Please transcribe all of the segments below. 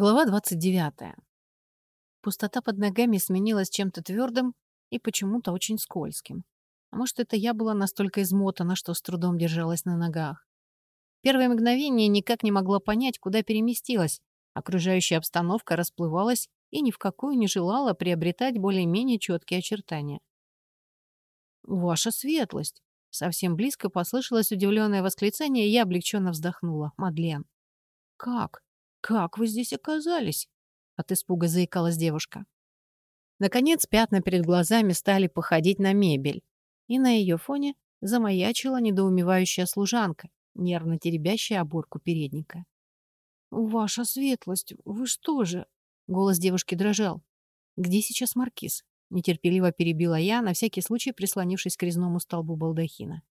Глава 29. Пустота под ногами сменилась чем-то твердым и почему-то очень скользким. А может, это я была настолько измотана, что с трудом держалась на ногах. Первое мгновение никак не могла понять, куда переместилась. Окружающая обстановка расплывалась и ни в какую не желала приобретать более-менее четкие очертания. «Ваша светлость!» Совсем близко послышалось удивленное восклицание, и я облегченно вздохнула. «Мадлен!» «Как? Как вы здесь оказались?» От испуга заикалась девушка. Наконец пятна перед глазами стали походить на мебель, и на ее фоне замаячила недоумевающая служанка, нервно теребящая оборку передника. «Ваша светлость, вы что же?» Голос девушки дрожал. «Где сейчас маркиз?» Нетерпеливо перебила я, на всякий случай прислонившись к резному столбу балдахина.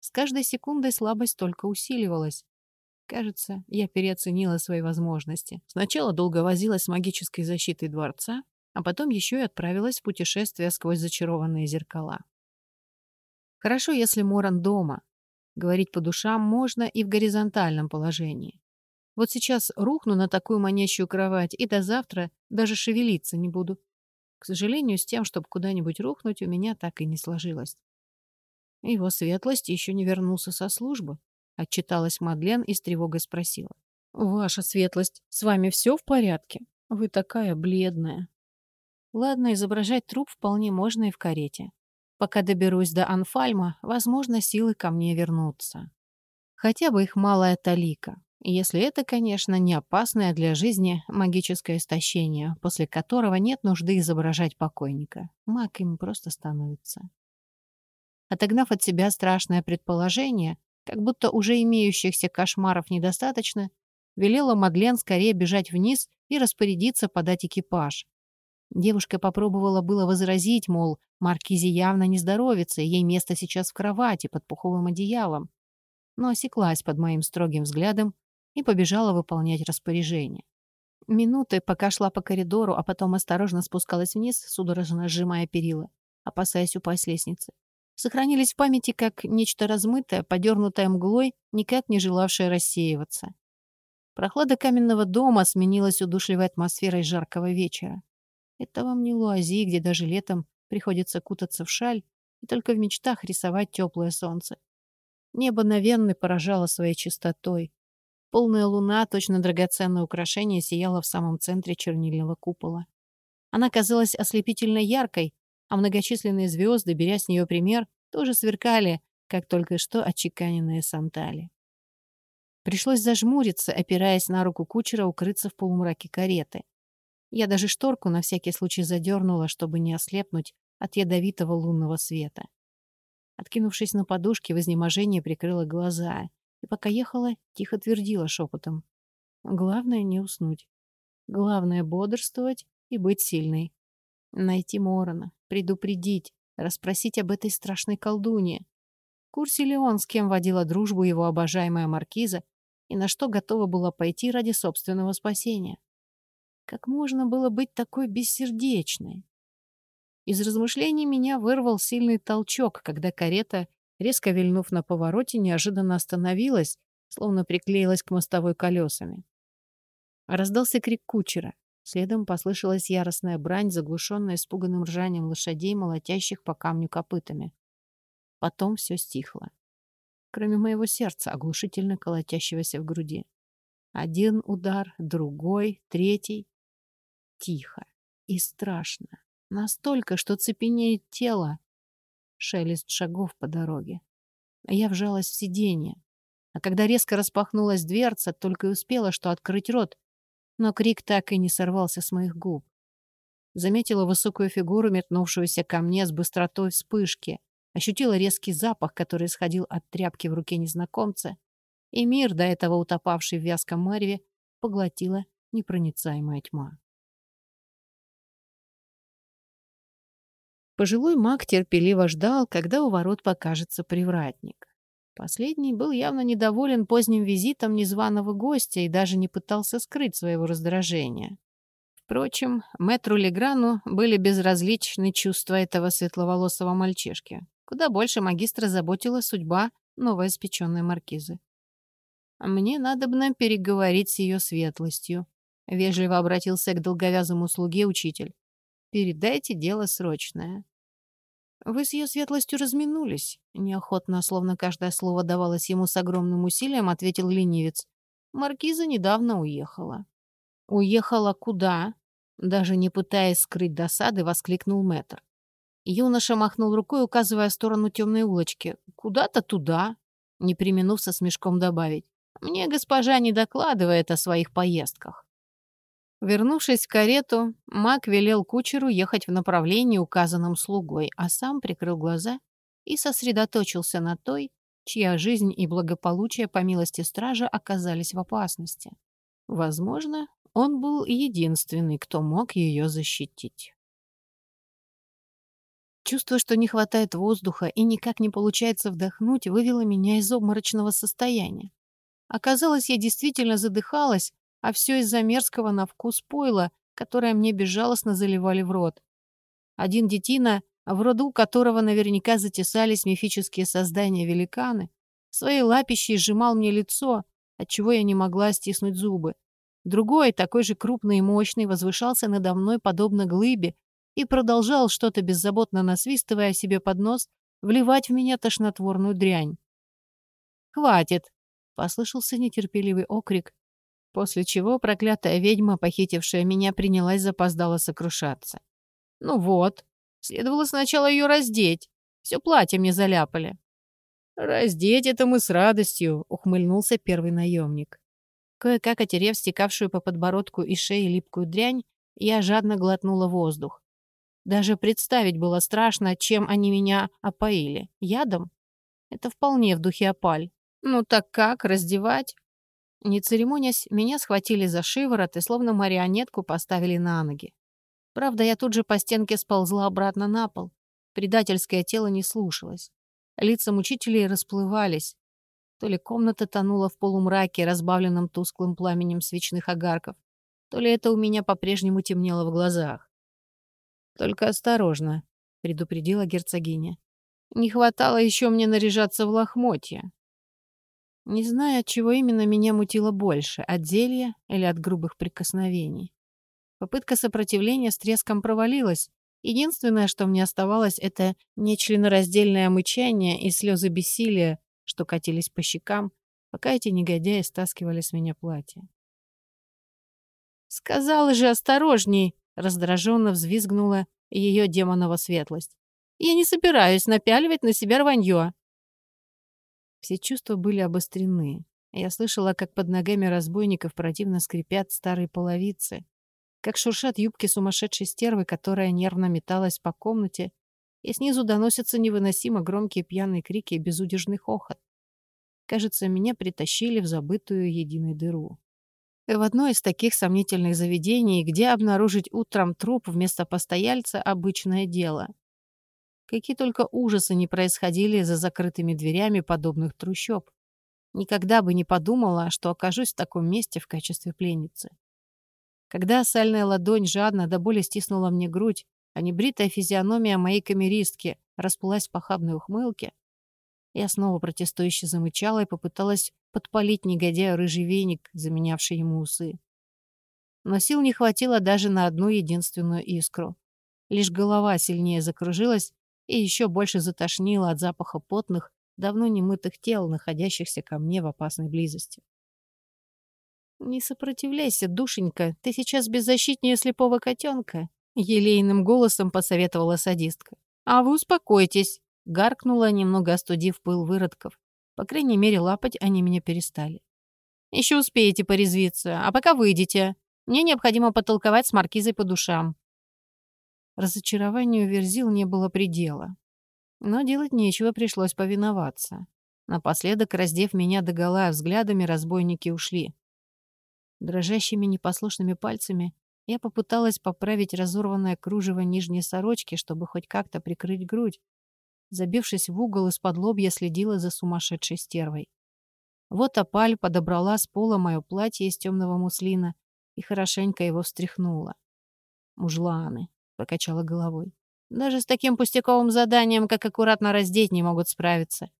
С каждой секундой слабость только усиливалась. Кажется, я переоценила свои возможности. Сначала долго возилась с магической защитой дворца, а потом еще и отправилась в путешествие сквозь зачарованные зеркала. Хорошо, если Моран дома. Говорить по душам можно и в горизонтальном положении. Вот сейчас рухну на такую манящую кровать, и до завтра даже шевелиться не буду. К сожалению, с тем, чтобы куда-нибудь рухнуть, у меня так и не сложилось. Его светлость еще не вернулся со службы, отчиталась Мадлен и с тревогой спросила. «Ваша светлость, с вами все в порядке? Вы такая бледная». Ладно, изображать труп вполне можно и в карете. Пока доберусь до Анфальма, возможно, силы ко мне вернутся. Хотя бы их малая талика. Если это, конечно, не опасное для жизни магическое истощение, после которого нет нужды изображать покойника. Маг им просто становится. Отогнав от себя страшное предположение, как будто уже имеющихся кошмаров недостаточно, велела Мадлен скорее бежать вниз и распорядиться подать экипаж. Девушка попробовала было возразить, мол, Маркизе явно не здоровится, ей место сейчас в кровати под пуховым одеялом, но осеклась под моим строгим взглядом и побежала выполнять распоряжение. Минуты, пока шла по коридору, а потом осторожно спускалась вниз, судорожно сжимая перила, опасаясь упасть с лестницы. Сохранились в памяти как нечто размытое, подернутое мглой, никак не желавшее рассеиваться. Прохлада каменного дома сменилась удушливой атмосферой жаркого вечера. Это вам не Луази, где даже летом приходится кутаться в шаль и только в мечтах рисовать теплое солнце. Небо на поражало своей чистотой, Полная луна, точно драгоценное украшение, сияла в самом центре чернильного купола. Она казалась ослепительно яркой, а многочисленные звезды, беря с нее пример, тоже сверкали, как только что отчеканенные сантали. Пришлось зажмуриться, опираясь на руку кучера, укрыться в полумраке кареты. Я даже шторку на всякий случай задернула, чтобы не ослепнуть от ядовитого лунного света. Откинувшись на подушке, в изнеможении прикрыла глаза и пока ехала, тихо твердила шепотом. Главное не уснуть. Главное бодрствовать и быть сильной. Найти Морона, предупредить, расспросить об этой страшной колдуне. Курсе ли он, с кем водила дружбу его обожаемая маркиза, и на что готова была пойти ради собственного спасения? Как можно было быть такой бессердечной? Из размышлений меня вырвал сильный толчок, когда карета резко вильнув на повороте, неожиданно остановилась, словно приклеилась к мостовой колесами. Раздался крик кучера. Следом послышалась яростная брань, заглушенная испуганным ржанием лошадей, молотящих по камню копытами. Потом все стихло. Кроме моего сердца, оглушительно колотящегося в груди. Один удар, другой, третий. Тихо и страшно. Настолько, что цепенеет тело, шелест шагов по дороге. Я вжалась в сиденье. А когда резко распахнулась дверца, только и успела, что открыть рот, но крик так и не сорвался с моих губ. Заметила высокую фигуру, метнувшуюся ко мне с быстротой вспышки, ощутила резкий запах, который исходил от тряпки в руке незнакомца, и мир, до этого утопавший в вязком мареве, поглотила непроницаемая тьма. Пожилой маг терпеливо ждал, когда у ворот покажется привратник. Последний был явно недоволен поздним визитом незваного гостя и даже не пытался скрыть своего раздражения. Впрочем, мэтру Леграну были безразличны чувства этого светловолосого мальчишки. Куда больше магистра заботила судьба новоиспеченной маркизы. «Мне надо бы нам переговорить с ее светлостью», — вежливо обратился к долговязому слуге учитель. «Передайте дело срочное». «Вы с ее светлостью разминулись», — неохотно, словно каждое слово давалось ему с огромным усилием, ответил ленивец. «Маркиза недавно уехала». «Уехала куда?» Даже не пытаясь скрыть досады, воскликнул мэтр. Юноша махнул рукой, указывая в сторону темной улочки. «Куда-то туда», не применув со смешком добавить. «Мне госпожа не докладывает о своих поездках». Вернувшись в карету, маг велел кучеру ехать в направлении, указанном слугой, а сам прикрыл глаза и сосредоточился на той, чья жизнь и благополучие, по милости стража, оказались в опасности. Возможно, он был единственный, кто мог ее защитить. Чувство, что не хватает воздуха и никак не получается вдохнуть, вывело меня из обморочного состояния. Оказалось, я действительно задыхалась, а все из-за мерзкого на вкус пойла, которое мне безжалостно заливали в рот. Один детина, в роду которого наверняка затесались мифические создания-великаны, своей лапищей сжимал мне лицо, отчего я не могла стиснуть зубы. Другой, такой же крупный и мощный, возвышался надо мной подобно глыбе и продолжал что-то беззаботно насвистывая себе под нос, вливать в меня тошнотворную дрянь. «Хватит!» — послышался нетерпеливый окрик, после чего проклятая ведьма, похитившая меня, принялась запоздало сокрушаться. «Ну вот, следовало сначала ее раздеть. Все платье мне заляпали». «Раздеть это мы с радостью», — ухмыльнулся первый наемник. Кое-как отерев стекавшую по подбородку и шее липкую дрянь, я жадно глотнула воздух. Даже представить было страшно, чем они меня опоили. Ядом? Это вполне в духе опаль. Ну так как, раздевать? Не церемонясь, меня схватили за шиворот и словно марионетку поставили на ноги. Правда, я тут же по стенке сползла обратно на пол. Предательское тело не слушалось. Лица мучителей расплывались. То ли комната тонула в полумраке, разбавленном тусклым пламенем свечных огарков, то ли это у меня по-прежнему темнело в глазах. «Только осторожно», — предупредила герцогиня. «Не хватало еще мне наряжаться в лохмотья». Не знаю, от чего именно меня мутило больше, от зелья или от грубых прикосновений. Попытка сопротивления с треском провалилась. Единственное, что мне оставалось, это нечленораздельное мычание и слезы бессилия, что катились по щекам, пока эти негодяи стаскивали с меня платье. «Сказала же осторожней!» — раздраженно взвизгнула ее демонова светлость. «Я не собираюсь напяливать на себя рванье!» Все чувства были обострены. Я слышала, как под ногами разбойников противно скрипят старые половицы, как шуршат юбки сумасшедшей стервы, которая нервно металась по комнате, и снизу доносятся невыносимо громкие пьяные крики и безудержный хохот. Кажется, меня притащили в забытую единой дыру. И в одно из таких сомнительных заведений, где обнаружить утром труп вместо постояльца – обычное дело. Какие только ужасы не происходили за закрытыми дверями подобных трущоб. Никогда бы не подумала, что окажусь в таком месте в качестве пленницы. Когда сальная ладонь жадно до боли стиснула мне грудь, а небритая физиономия моей камеристки расплылась в похабной ухмылке, я снова протестующе замычала и попыталась подпалить негодяю рыжий веник, заменявший ему усы. Но сил не хватило даже на одну единственную искру. Лишь голова сильнее закружилась, и еще больше затошнило от запаха потных, давно немытых тел, находящихся ко мне в опасной близости. «Не сопротивляйся, душенька, ты сейчас беззащитнее слепого котенка», — елейным голосом посоветовала садистка. «А вы успокойтесь», — гаркнула, немного остудив пыл выродков. По крайней мере, лапать они меня перестали. «Еще успеете порезвиться, а пока выйдете. Мне необходимо потолковать с маркизой по душам. Разочарованию Верзил не было предела. Но делать нечего, пришлось повиноваться. Напоследок, раздев меня догола взглядами, разбойники ушли. Дрожащими непослушными пальцами я попыталась поправить разорванное кружево нижней сорочки, чтобы хоть как-то прикрыть грудь. Забившись в угол, из-под лобья следила за сумасшедшей стервой. Вот опаль подобрала с пола мое платье из темного муслина и хорошенько его встряхнула. Мужланы. — покачала головой. «Даже с таким пустяковым заданием, как аккуратно раздеть, не могут справиться.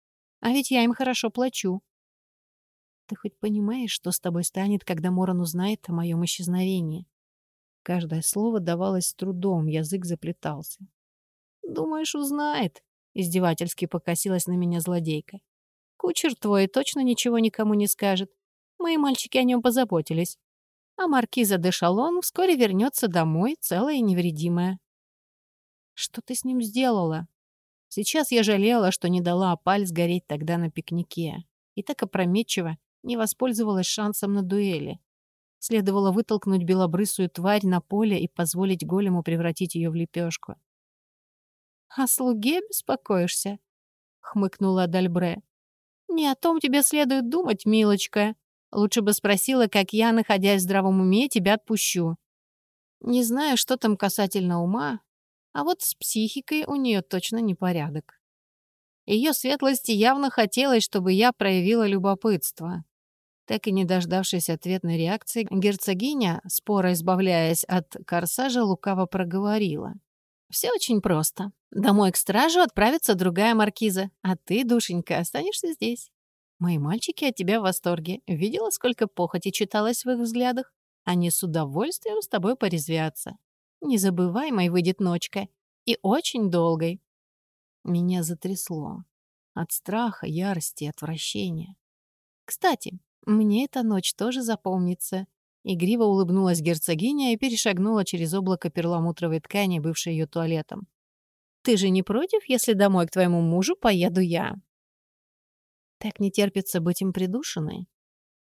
А ведь я им хорошо плачу». Ты хоть понимаешь, что с тобой станет, когда Моран узнает о моем исчезновении? Каждое слово давалось с трудом, язык заплетался. «Думаешь, узнает?» — издевательски покосилась на меня злодейка. «Кучер твой точно ничего никому не скажет. Мои мальчики о нем позаботились. А маркиза де Шалон вскоре вернется домой, целая и невредимая». «Что ты с ним сделала?» Сейчас я жалела, что не дала опаль сгореть тогда на пикнике. И так опрометчиво не воспользовалась шансом на дуэли. Следовало вытолкнуть белобрысую тварь на поле и позволить голему превратить ее в лепешку. «О слуге беспокоишься?» — хмыкнула Адальбре. «Не о том тебе следует думать, милочка. Лучше бы спросила, как я, находясь в здравом уме, тебя отпущу. Не знаю, что там касательно ума, а вот с психикой у нее точно непорядок. Ее светлости явно хотелось, чтобы я проявила любопытство. Так и не дождавшись ответной реакции, герцогиня, споро избавляясь от корсажа, лукаво проговорила. «Все очень просто. Домой к стражу отправится другая маркиза, а ты, душенька, останешься здесь. Мои мальчики от тебя в восторге. Видела, сколько похоти читалось в их взглядах? Они с удовольствием с тобой порезвятся. Незабываемой выйдет ночка. И очень долгой. Меня затрясло. От страха, ярости и отвращения. Кстати, мне эта ночь тоже запомнится. Игриво улыбнулась герцогиня и перешагнула через облако перламутровой ткани, бывшей ее туалетом. «Ты же не против, если домой к твоему мужу поеду я?» Так не терпится быть им придушенной.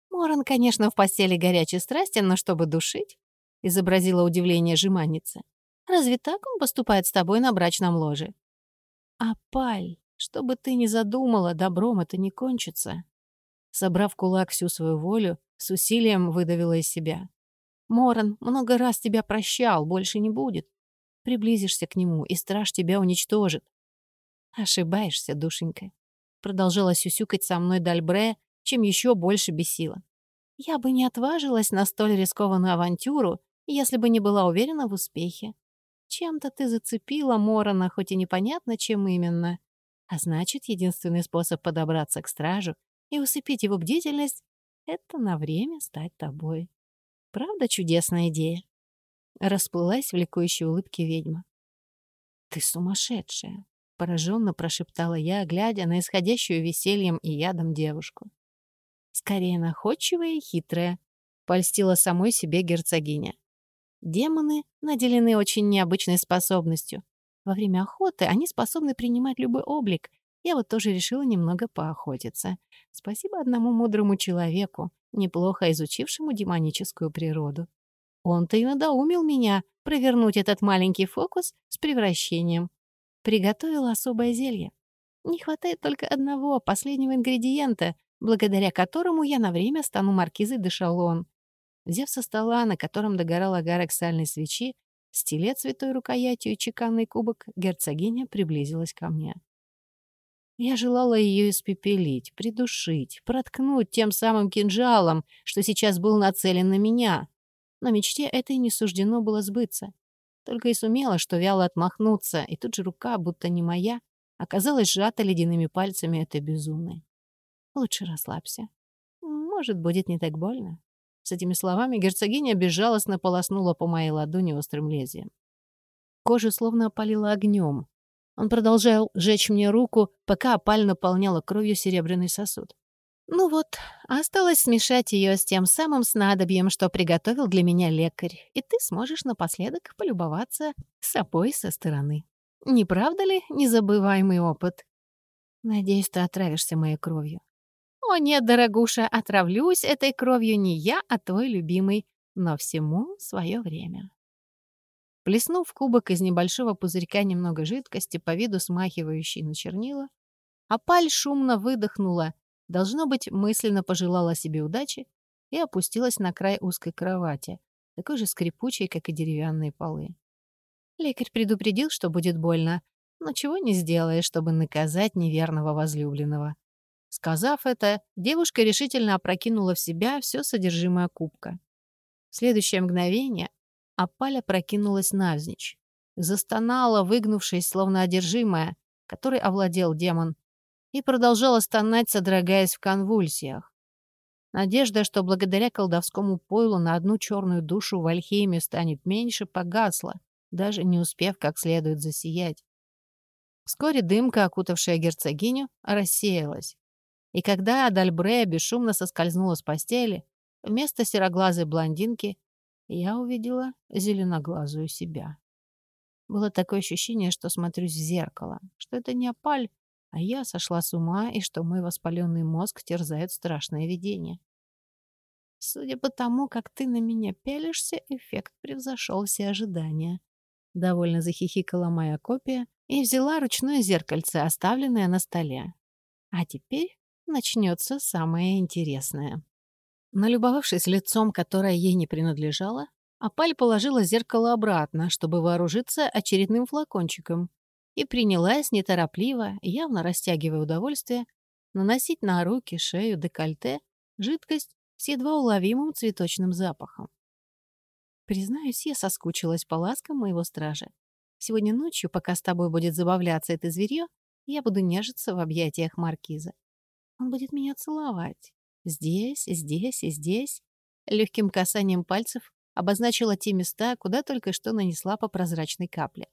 Моран, конечно, в постели горячий страстен, но чтобы душить, изобразила удивление жеманница. Разве так он поступает с тобой на брачном ложе? А паль, что бы ты ни задумала, добром это не кончится. Собрав кулак всю свою волю, с усилием выдавила из себя. Моран много раз тебя прощал, больше не будет. Приблизишься к нему, и страж тебя уничтожит. Ошибаешься, душенька. Продолжала сюсюкать со мной Дальбре, чем еще больше бесила. Я бы не отважилась на столь рискованную авантюру, если бы не была уверена в успехе. Чем-то ты зацепила Морона, хоть и непонятно, чем именно. А значит, единственный способ подобраться к стражу и усыпить его бдительность — это на время стать тобой. Правда чудесная идея? Расплылась в ликующей улыбке ведьма. «Ты сумасшедшая!» — пораженно прошептала я, глядя на исходящую весельем и ядом девушку. «Скорее находчивая и хитрая», — польстила самой себе герцогиня. Демоны наделены очень необычной способностью. Во время охоты они способны принимать любой облик. Я вот тоже решила немного поохотиться. Спасибо одному мудрому человеку, неплохо изучившему демоническую природу. Он-то и надоумил меня провернуть этот маленький фокус с превращением. Приготовил особое зелье. Не хватает только одного, последнего ингредиента, благодаря которому я на время стану маркизой де Шалон. Взяв со стола, на котором догорал огарок сальной свечи, стилет святой рукоятью и чеканный кубок, герцогиня приблизилась ко мне. Я желала ее испепелить, придушить, проткнуть тем самым кинжалом, что сейчас был нацелен на меня. Но мечте этой не суждено было сбыться. Только и сумела, что вяло отмахнуться, и тут же рука, будто не моя, оказалась сжата ледяными пальцами этой безумной. Лучше расслабься. Может, будет не так больно. С этими словами герцогиня безжалостно полоснула по моей ладони острым лезвием. Кожа словно опалила огнем. Он продолжал жечь мне руку, пока опаль наполняла кровью серебряный сосуд. Ну вот, осталось смешать ее с тем самым снадобьем, что приготовил для меня лекарь, и ты сможешь напоследок полюбоваться собой со стороны. Не правда ли незабываемый опыт? Надеюсь, ты отравишься моей кровью. «О нет, дорогуша, отравлюсь этой кровью не я, а твой любимый, но всему свое время». Плеснув кубок из небольшого пузырька немного жидкости, по виду смахивающей на чернила, Апаль шумно выдохнула, должно быть, мысленно пожелала себе удачи и опустилась на край узкой кровати, такой же скрипучей, как и деревянные полы. Лекарь предупредил, что будет больно, но чего не сделаешь, чтобы наказать неверного возлюбленного. Сказав это, девушка решительно опрокинула в себя все содержимое кубка. В следующее мгновение опаля прокинулась навзничь. Застонала, выгнувшись, словно одержимая, которой овладел демон, и продолжала стонать, содрогаясь в конвульсиях. Надежда, что благодаря колдовскому пойлу на одну черную душу в Альхейме станет меньше, погасла, даже не успев как следует засиять. Вскоре дымка, окутавшая герцогиню, рассеялась. И когда Адальбрея бесшумно соскользнула с постели, вместо сероглазой блондинки я увидела зеленоглазую себя. Было такое ощущение, что смотрюсь в зеркало, что это не опаль, а я сошла с ума, и что мой воспаленный мозг терзает страшное видение. Судя по тому, как ты на меня пялишься, эффект превзошел все ожидания. Довольно захихикала моя копия и взяла ручное зеркальце, оставленное на столе. А теперь начнется самое интересное. Налюбовавшись лицом, которое ей не принадлежало, Апаль положила зеркало обратно, чтобы вооружиться очередным флакончиком, и принялась неторопливо, явно растягивая удовольствие, наносить на руки, шею, декольте жидкость с едва уловимым цветочным запахом. Признаюсь, я соскучилась по ласкам моего стража. Сегодня ночью, пока с тобой будет забавляться это зверье, я буду нежиться в объятиях маркиза. Он будет меня целовать. Здесь, здесь и здесь. Легким касанием пальцев обозначила те места, куда только что нанесла по прозрачной капле.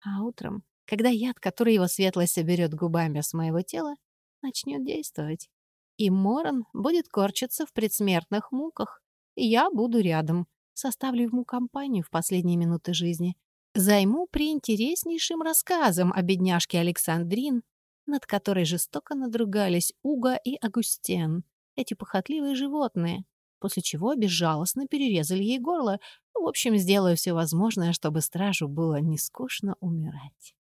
А утром, когда яд, который его светлость соберет губами с моего тела, начнет действовать. И Моран будет корчиться в предсмертных муках. Я буду рядом, составлю ему компанию в последние минуты жизни. Займу приинтереснейшим рассказом о бедняжке Александрин, над которой жестоко надругались Уга и Агустен, эти похотливые животные, после чего безжалостно перерезали ей горло. В общем, сделаю все возможное, чтобы стражу было не скучно умирать.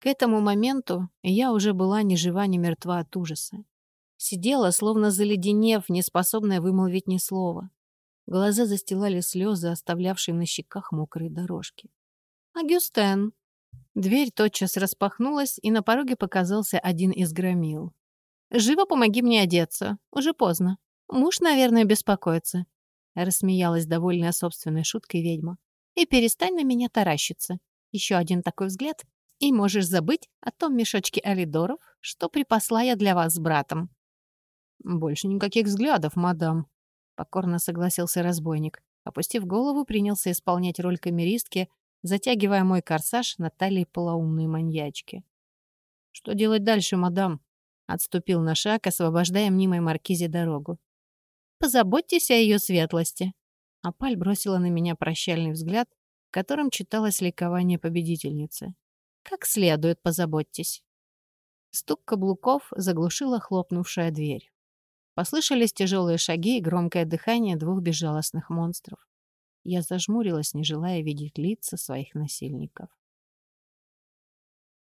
К этому моменту я уже была ни жива, ни мертва от ужаса. Сидела, словно заледенев, неспособная вымолвить ни слова. Глаза застилали слезы, оставлявшие на щеках мокрые дорожки. «Агюстен!» Дверь тотчас распахнулась, и на пороге показался один из громил. «Живо помоги мне одеться. Уже поздно. Муж, наверное, беспокоится», — рассмеялась довольная собственной шуткой ведьма. «И перестань на меня таращиться. Еще один такой взгляд, и можешь забыть о том мешочке алидоров, что припасла я для вас с братом». «Больше никаких взглядов, мадам», — покорно согласился разбойник. Опустив голову, принялся исполнять роль камеристки, затягивая мой корсаж на талии полоумной маньячки. «Что делать дальше, мадам?» Отступил на шаг, освобождая мнимой маркизе дорогу. «Позаботьтесь о ее светлости». Апаль бросила на меня прощальный взгляд, в котором читалось ликование победительницы. Как следует позаботьтесь. Стук каблуков заглушила хлопнувшая дверь. Послышались тяжелые шаги и громкое дыхание двух безжалостных монстров. Я зажмурилась, не желая видеть лица своих насильников.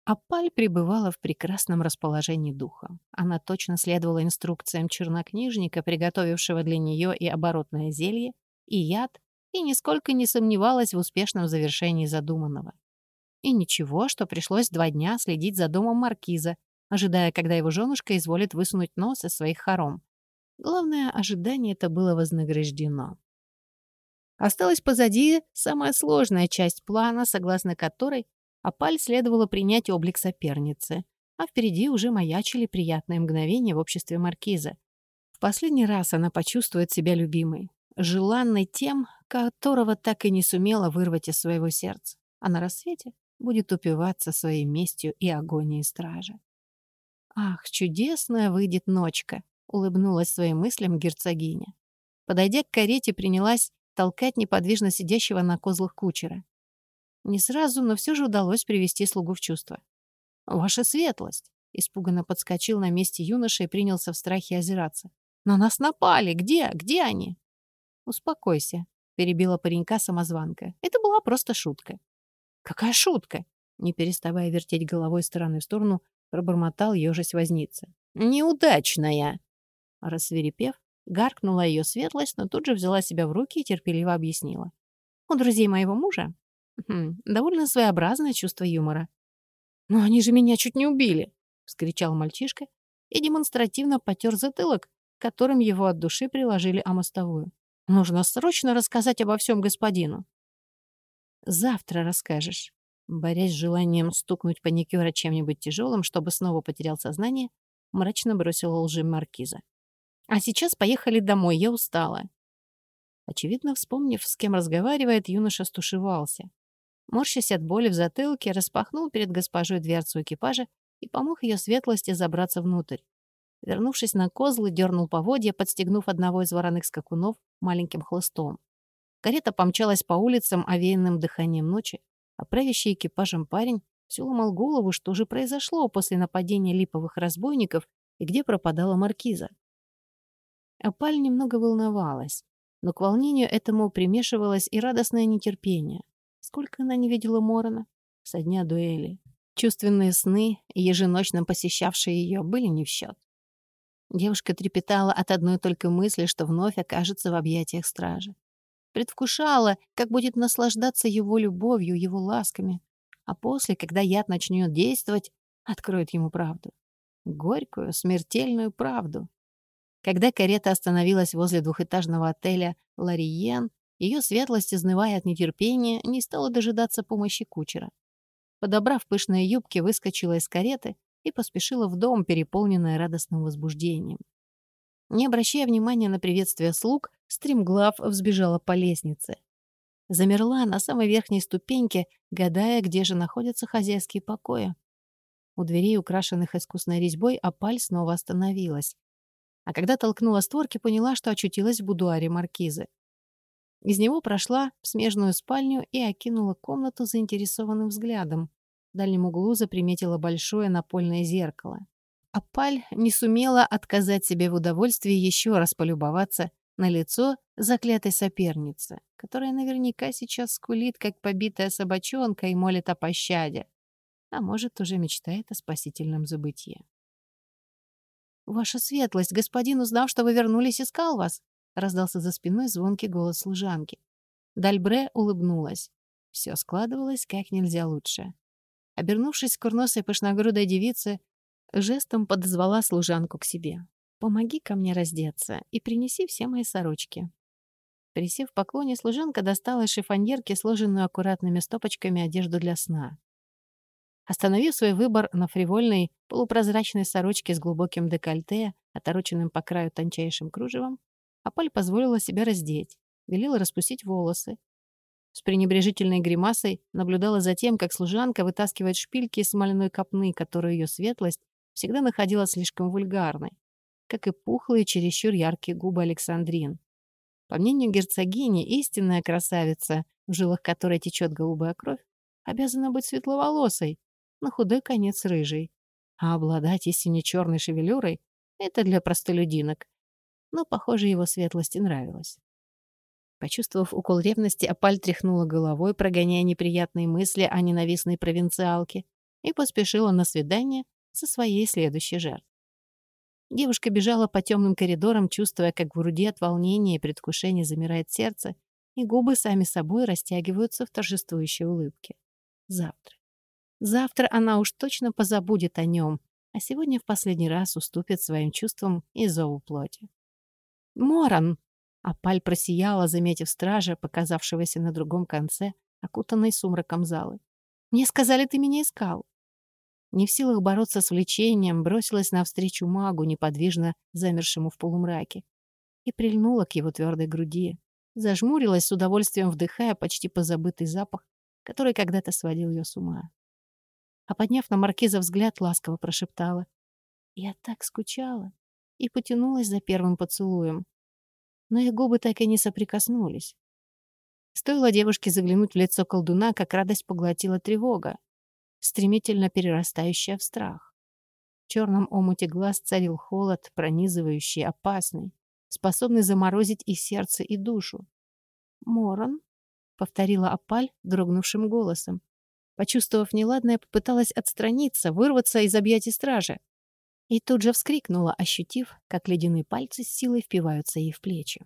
Апаль пребывала в прекрасном расположении духа. Она точно следовала инструкциям чернокнижника, приготовившего для нее и оборотное зелье, и яд, и нисколько не сомневалась в успешном завершении задуманного. И ничего, что пришлось два дня следить за домом маркиза, ожидая, когда его женушка изволит высунуть нос из своих хором. Главное, ожидание это было вознаграждено. Осталась позади самая сложная часть плана, согласно которой Апаль следовало принять облик соперницы, а впереди уже маячили приятные мгновения в обществе маркиза. В последний раз она почувствует себя любимой, желанной тем, которого так и не сумела вырвать из своего сердца. А на рассвете будет упиваться своей местью и агонией стражи. «Ах, чудесная выйдет ночка!» — улыбнулась своим мыслям герцогиня. Подойдя к карете, принялась толкать неподвижно сидящего на козлах кучера. Не сразу, но все же удалось привести слугу в чувство. «Ваша светлость!» — испуганно подскочил на месте юноша и принялся в страхе озираться. «На нас напали! Где? Где они?» «Успокойся», — перебила паренька самозванка. «Это была просто шутка». «Какая шутка?» Не переставая вертеть головой стороны в сторону, пробормотал ежась возница. «Неудачная!» Рассверепев, гаркнула ее светлость, но тут же взяла себя в руки и терпеливо объяснила. «У друзей моего мужа хм, довольно своеобразное чувство юмора». «Но они же меня чуть не убили!» — вскричал мальчишка и демонстративно потер затылок, которым его от души приложили о мостовую. «Нужно срочно рассказать обо всем господину». Завтра расскажешь. Борясь с желанием стукнуть паникера чем-нибудь тяжелым, чтобы снова потерял сознание, мрачно бросила лжи маркиза. А сейчас поехали домой, я устала». Очевидно, вспомнив, с кем разговаривает, юноша стушевался. Морщась от боли в затылке, распахнул перед госпожой дверцу экипажа и помог ее светлости забраться внутрь. Вернувшись на козлы, дернул поводья, подстегнув одного из вороных скакунов маленьким хлыстом. Карета помчалась по улицам, овеянным дыханием ночи, а правящий экипажем парень все ломал голову, что же произошло после нападения липовых разбойников и где пропадала маркиза. Апаль немного волновалась, но к волнению этому примешивалось и радостное нетерпение. Сколько она не видела Морона со дня дуэли. Чувственные сны, еженочно посещавшие ее, были не в счет. Девушка трепетала от одной только мысли, что вновь окажется в объятиях стражи. Предвкушала, как будет наслаждаться его любовью, его ласками. А после, когда яд начнет действовать, откроет ему правду. Горькую, смертельную правду. Когда карета остановилась возле двухэтажного отеля «Лариен», ее светлость, изнывая от нетерпения, не стала дожидаться помощи кучера. Подобрав пышные юбки, выскочила из кареты и поспешила в дом, переполненная радостным возбуждением. Не обращая внимания на приветствие слуг, стремглав взбежала по лестнице. Замерла на самой верхней ступеньке, гадая, где же находятся хозяйские покои. У дверей, украшенных искусной резьбой, опаль снова остановилась. А когда толкнула створки, поняла, что очутилась в будуаре маркизы. Из него прошла в смежную спальню и окинула комнату заинтересованным взглядом. В дальнем углу заприметила большое напольное зеркало. Апаль не сумела отказать себе в удовольствии еще раз полюбоваться на лицо заклятой соперницы, которая наверняка сейчас скулит, как побитая собачонка, и молит о пощаде. А может, уже мечтает о спасительном забытье. «Ваша светлость, господин, узнав, что вы вернулись, искал вас», — раздался за спиной звонкий голос служанки. Дальбре улыбнулась. Все складывалось как нельзя лучше. Обернувшись к курносой пышногрудой девице, жестом подозвала служанку к себе. «Помоги ко мне раздеться и принеси все мои сорочки». Присев в поклоне, служанка достала из шифоньерки сложенную аккуратными стопочками одежду для сна. Остановив свой выбор на фривольной полупрозрачной сорочке с глубоким декольте, отороченным по краю тончайшим кружевом, Апаль позволила себя раздеть, велела распустить волосы. С пренебрежительной гримасой наблюдала за тем, как служанка вытаскивает шпильки из смоляной копны, которую ее светлость всегда находила слишком вульгарной, как и пухлые, чересчур яркие губы Александрин. По мнению герцогини, истинная красавица, в жилах которой течет голубая кровь, обязана быть светловолосой, на худой конец рыжей. А обладать истине черной шевелюрой — это для простолюдинок, но, похоже, его светлости нравилось. Почувствовав укол ревности, Апаль тряхнула головой, прогоняя неприятные мысли о ненавистной провинциалке, и поспешила на свидание со своей следующей жертвой. Девушка бежала по темным коридорам, чувствуя, как в груди от волнения и предвкушения замирает сердце, и губы сами собой растягиваются в торжествующей улыбке. Завтра. Завтра она уж точно позабудет о нем, а сегодня в последний раз уступит своим чувствам и зову плоти. «Моран!» Апаль просияла, заметив стража, показавшегося на другом конце, окутанной сумраком залы. «Мне сказали, ты меня искал». Не в силах бороться с влечением, бросилась навстречу магу, неподвижно замершему в полумраке, и прильнула к его твердой груди. Зажмурилась с удовольствием, вдыхая почти позабытый запах, который когда-то сводил ее с ума. А подняв на маркиза взгляд, ласково прошептала. «Я так скучала» и потянулась за первым поцелуем. Но их губы так и не соприкоснулись. Стоило девушке заглянуть в лицо колдуна, как радость поглотила тревога, стремительно перерастающая в страх. В черном омуте глаз царил холод, пронизывающий, опасный, способный заморозить и сердце, и душу. «Морон?» — повторила Апаль дрогнувшим голосом. Почувствовав неладное, попыталась отстраниться, вырваться из объятий стражи. И тут же вскрикнула, ощутив, как ледяные пальцы с силой впиваются ей в плечи.